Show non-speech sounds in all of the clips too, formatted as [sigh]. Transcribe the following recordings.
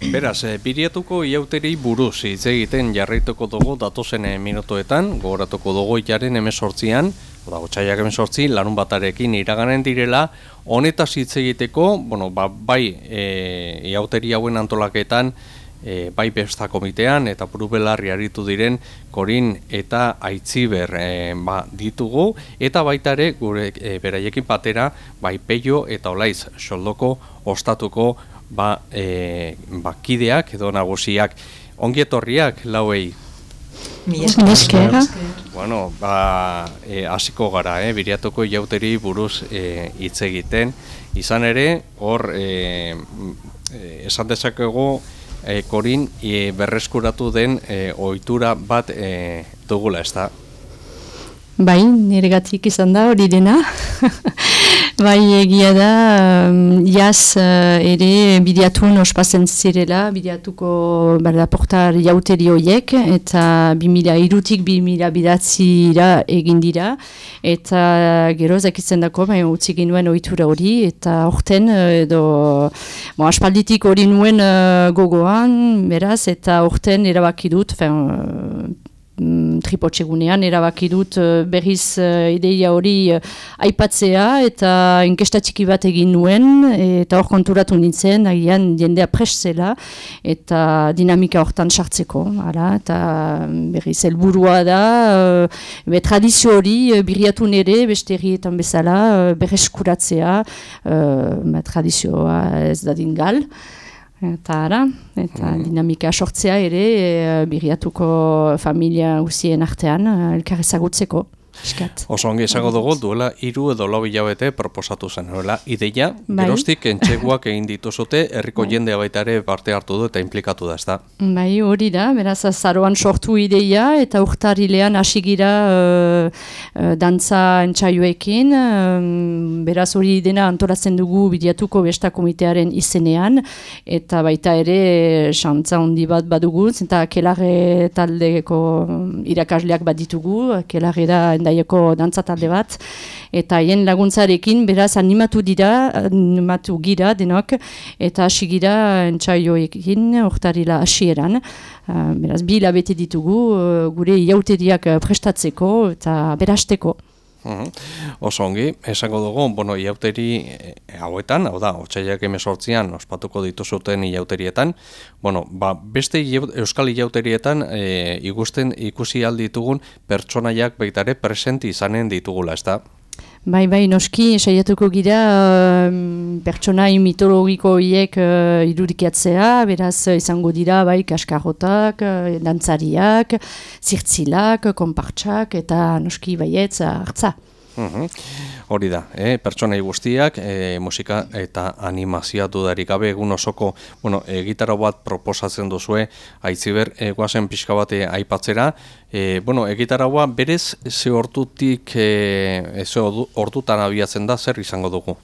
Beraz, biriatuko iauteri buruz hitz egiten jarraituko dugu datozen minutuetan, gogoratuko dugu jaren emesortzian, oda gotxaiak emesortzi, larun batarekin iraganen direla, honetaz hitz egiteko, bueno, ba, bai e, iauteri hauen antolaketan, e, bai besta komitean eta burubelarri aritu diren korin eta aitziber e, ba, ditugu eta baita ere gure e, beraiekin patera bai peio eta olaiz soldoko ostatuko ba, e, ba, kideak edo nagusiak ongietorriak lauei Mi esker. Bueno, ba, e, hasiko gara, eh, biriatuko jauteri buruz e, hitz egiten. Izan ere, hor, e, esan dezakegu, e, korin e, berreskuratu den e, ohitura bat e, dugula, ez da? Bai, nire gatik izan da hori dena. [laughs] bai, egia da, um, jaz uh, ere bideatun ospazen zirela, bideatuko berda portar jauteri horiek, eta 2000 irutik 2000 bidatzi egin dira, eta gero zakitzen dako, bai, utzik nuen ohitura hori, eta orten, edo, bo, aspalditik hori nuen uh, gogoan, beraz, eta orten erabaki dut, fen, tripotxegunean erabaki dut uh, berriz uh, ideia hori uh, aipatzea eta inkesta txiki bat egin nuen eta hor konturatu nintzen agian jendea prestzela eta dinamika hortan sartzeko ara, eta berriz helburua da be, tradizio hori birriatu nere beste herrietan bezala berreskuratzea uh, tradizioa ez da dingal eta ara, eta mm. dinamika sortzea ere e, birriatuko familia usien artean e, elkarrezagutzeko. Eskat. Oso ongi esango dugu, duela iru edo lau hilabete proposatu zen, nola, ideia, bai. gerostik entxeguak egin dituzute, herriko bai. jendea baita ere parte hartu du eta implikatu da, ez da? Bai, hori da, beraz, zaroan sortu ideia, eta urtarilean hasigira uh, uh, dantza entxaioekin, beraz hori dena antolatzen dugu bidiatuko besta komitearen izenean, eta baita ere, xantza handi bat badugu, eta kelare taldeko irakasleak bat ditugu, kelare da endaieko dantza talde bat, eta haien laguntzarekin beraz animatu dira, animatu gira denok, eta hasi gira entxaioekin, ortarila hasieran, uh, beraz bi labete ditugu, uh, gure iauteriak prestatzeko eta berasteko. Uhum. Oso esango dugu, bueno, iauteri e, hauetan, hau da, otxaiak emesortzian ospatuko dituzuten iauterietan, bueno, ba, beste euskal iauterietan e, ikusten ikusi alditugun pertsonaiak baitare presenti izanen ditugula, ez da? Bai, bai, noski, saiatuko gira uh, pertsonai mitologiko hiek uh, irudikiatzea, beraz izango dira, bai, kaskarrotak, uh, dantzariak, zirtzilak, konpartsak, eta noski baietz hartza. Mhm. Hori da, eh? pertsonei guztiak, eh, musika eta animazioa dudarik gabe egun osoko bueno, e, gitarra bat proposatzen duzue, aitziber, e, guazen pixka bate aipatzera, e, bueno, e, berez ze hortutik, e, ze hortutan abiatzen da, zer izango dugu?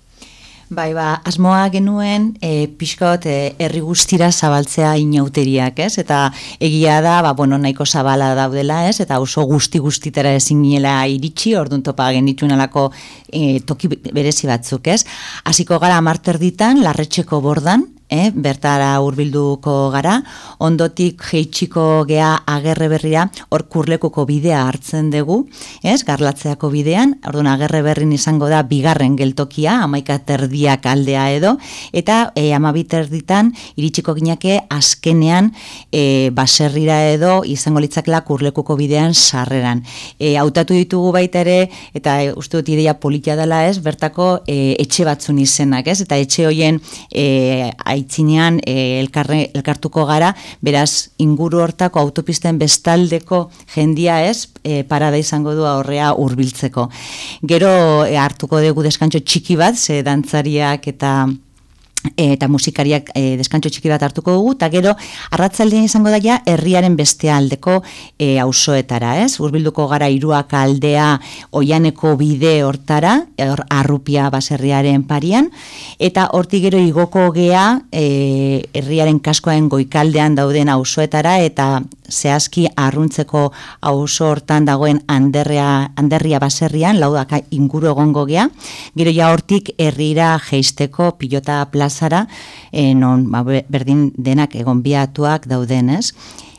Bai, ba, asmoa genuen e, pixkot e, herri guztira zabaltzea inauteriak, ez? Eta egia da, ba, bueno, nahiko zabala daudela, ez? Eta oso guzti guztitara ezin ginela iritsi, orduan topa genitxunalako e, toki berezi batzuk, ez? Hasiko gara amarter ditan, larretxeko bordan, e, bertara hurbilduko gara, ondotik jeitxiko gea agerre berria, hor kurlekuko bidea hartzen dugu, ez, garlatzeako bidean, orduan agerre berrin izango da bigarren geltokia, amaika terdiak aldea edo, eta e, amabit erditan, iritsiko gineke azkenean e, baserrira edo izango litzakela kurlekuko bidean sarreran. E, hautatu ditugu baita ere, eta e, uste dut ideia politia dela ez, bertako e, etxe batzun izenak, ez, eta etxe hoien e, aitzinean e, elkarre, elkartuko gara, beraz inguru hortako autopisten bestaldeko jendia ez, e, parada izango du aurrea hurbiltzeko. Gero e, hartuko dugu deskantxo txiki bat, ze dantzariak eta eta musikariak e, deskantxo txiki bat hartuko dugu, eta gero arratzaldean izango daia herriaren beste aldeko e, auzoetara, ez? Urbilduko gara iruak aldea oianeko bide hortara, hor arrupia baserriaren parian, eta hortik gero igoko gea e, herriaren kaskoen goikaldean dauden auzoetara eta zehazki arruntzeko auzo hortan dagoen anderria, anderria baserrian, laudaka inguru egongo gea, gero ja hortik herrira geisteko pilota plazara, e, non ba, berdin denak egon biatuak daudenez,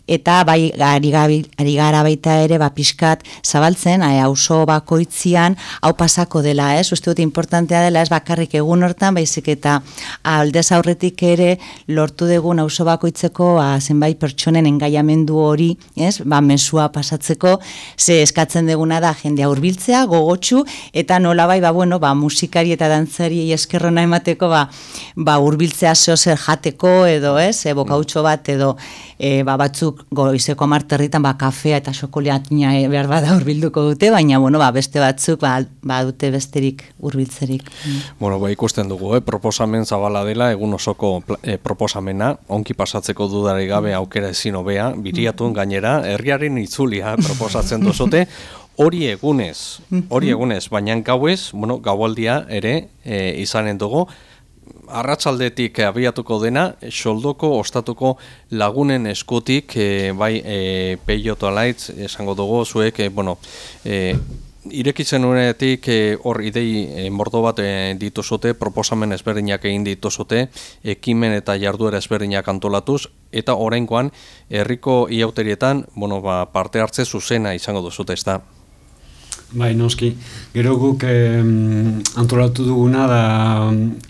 eta bai ari, ari gara baita ere ba pixkat zabaltzen e, auzo bakoitzian hau pasako dela, ez? Uste dut importantea dela, ez bakarrik egun hortan, baizik eta aldez aurretik ere lortu dugun auzo bakoitzeko ba, zenbait pertsonen engaiamendu hori, ez? Ba mesua pasatzeko, ze eskatzen duguna da jendea hurbiltzea, gogotsu eta nola bai, ba bueno, ba musikari eta dantzari eskerrona emateko ba ba hurbiltzea zer jateko edo, ez? E, bat edo e, ba, batzuk goizeko marterritan ba, kafea eta xokolatina e, behar bada urbilduko dute, baina bueno, ba, beste batzuk ba, ba, dute besterik urbiltzerik. Bueno, ba, ikusten dugu, eh? proposamen zabala dela, egun osoko eh, proposamena, onki pasatzeko dudari gabe aukera ezin hobea, biriatun gainera, herriaren itzulia proposatzen duzute, hori egunez, hori egunez, baina gauez, bueno, gaualdia ere e, izanen dugu, arratsaldetik abiatuko dena, soldoko ostatuko lagunen eskutik, e, bai e, peioto alaitz, esango dugu, zuek, e, bueno, e, irekitzen unetik hor idei e, mordo bat e, dituzute, proposamen ezberdinak egin dituzute, ekimen eta jarduera ezberdinak antolatuz, eta orainkoan herriko iauterietan, bueno, ba, parte hartze zuzena izango duzute, ez da? Bai, noski. Gero guk eh, antolatu duguna da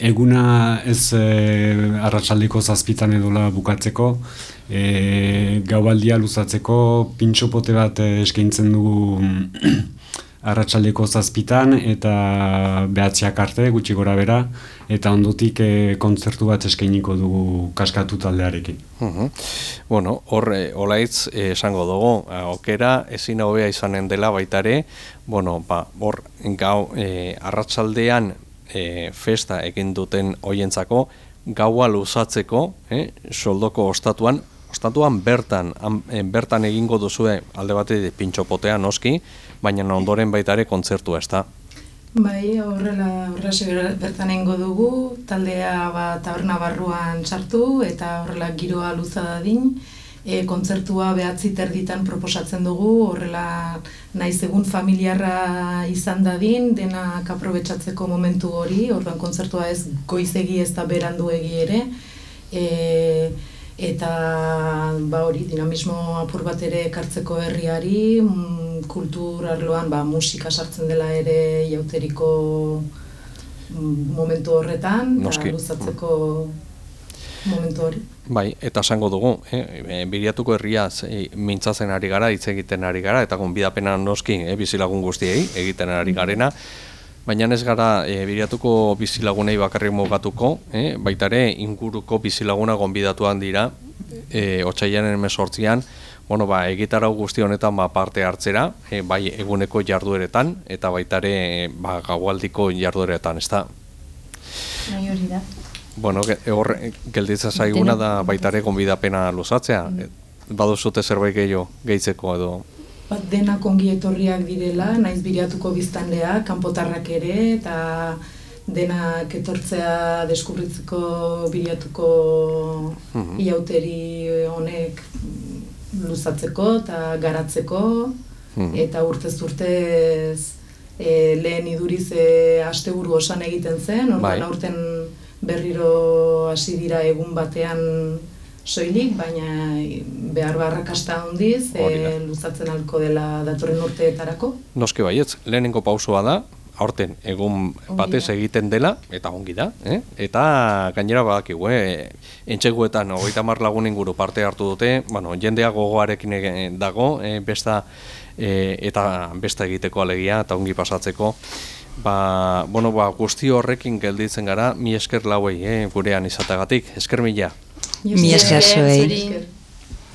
eguna ez eh, arratsaldiko zazpitan edola bukatzeko, eh, gaubaldia luzatzeko, pintxopote bat eh, eskaintzen dugu arratsaldeko zazpitan eta behatziak arte gutxi gora bera eta ondotik e, kontzertu bat eskainiko dugu kaskatu taldearekin. Uh Bueno, hor e, olaitz eh, esango dugu, okera ezin hobea izanen dela baita ere, bueno, ba, hor gau e, arratsaldean e, festa egin duten hoientzako gaua luzatzeko, eh, soldoko ostatuan ostatuan bertan, bertan egingo duzue alde batetik pintxopotea noski, baina ondoren baita ere kontzertua ez da. Bai, horrela horrela bertan egingo dugu, taldea ba, taberna barruan sartu eta horrela giroa luza dadin, e, kontzertua behatzi terditan proposatzen dugu, horrela naiz egun familiarra izan dadin, dena kaprobetsatzeko momentu hori, orduan kontzertua ez goizegi ez da berandu egi ere, e, eta ba hori dinamismo apur bat ere ekartzeko herriari, mm, kultur arloan ba, musika sartzen dela ere jauteriko mm, momentu horretan, eta luzatzeko momentu hori. Bai, eta esango dugu, eh, biriatuko herriaz eh, mintzatzen ari gara, hitz egiten ari gara, eta gonbidapena noski eh, bizilagun guztiei egiten ari garena, baina ez gara eh, biriatuko bizilagunei bakarrik mugatuko, eh, baita ere inguruko bizilaguna gonbidatuan dira, eh, otxaianen emesortzian, bueno, ba, egitarau guzti honetan ba, parte hartzera, e, bai eguneko jardueretan, eta baita ere ba, gaualdiko jardueretan, ez da? Bai hori da. Bueno, hor, gelditza zaiguna da baita ere gonbidapena luzatzea, mm. baduzute zerbait gehiago gehitzeko edo? Bat dena kongi etorriak direla, naiz biriatuko biztanlea, kanpotarrak ere, eta denak etortzea deskubritzeko biriatuko mm -hmm. iauteri honek luzatzeko eta garatzeko hmm. eta urtez urtez e, lehen iduriz e, asteburu osan egiten zen, orduan bai. aurten berriro hasi dira egun batean soilik, baina behar barrakasta handiz e, luzatzen alko dela datorren urteetarako. Noski baietz, lehenengo pausua da, aurten egun batez egiten dela, eta ongi da, eh? eta gainera badakigu, eh? entxeguetan hogeita mar lagun inguru parte hartu dute, bueno, jendea gogoarekin dago, eh, besta, eh, eta besta egiteko alegia, eta ongi pasatzeko, ba, bueno, ba, guzti horrekin gelditzen gara, mi esker lauei, eh, gurean izatagatik, esker mila. Mi esker zuei.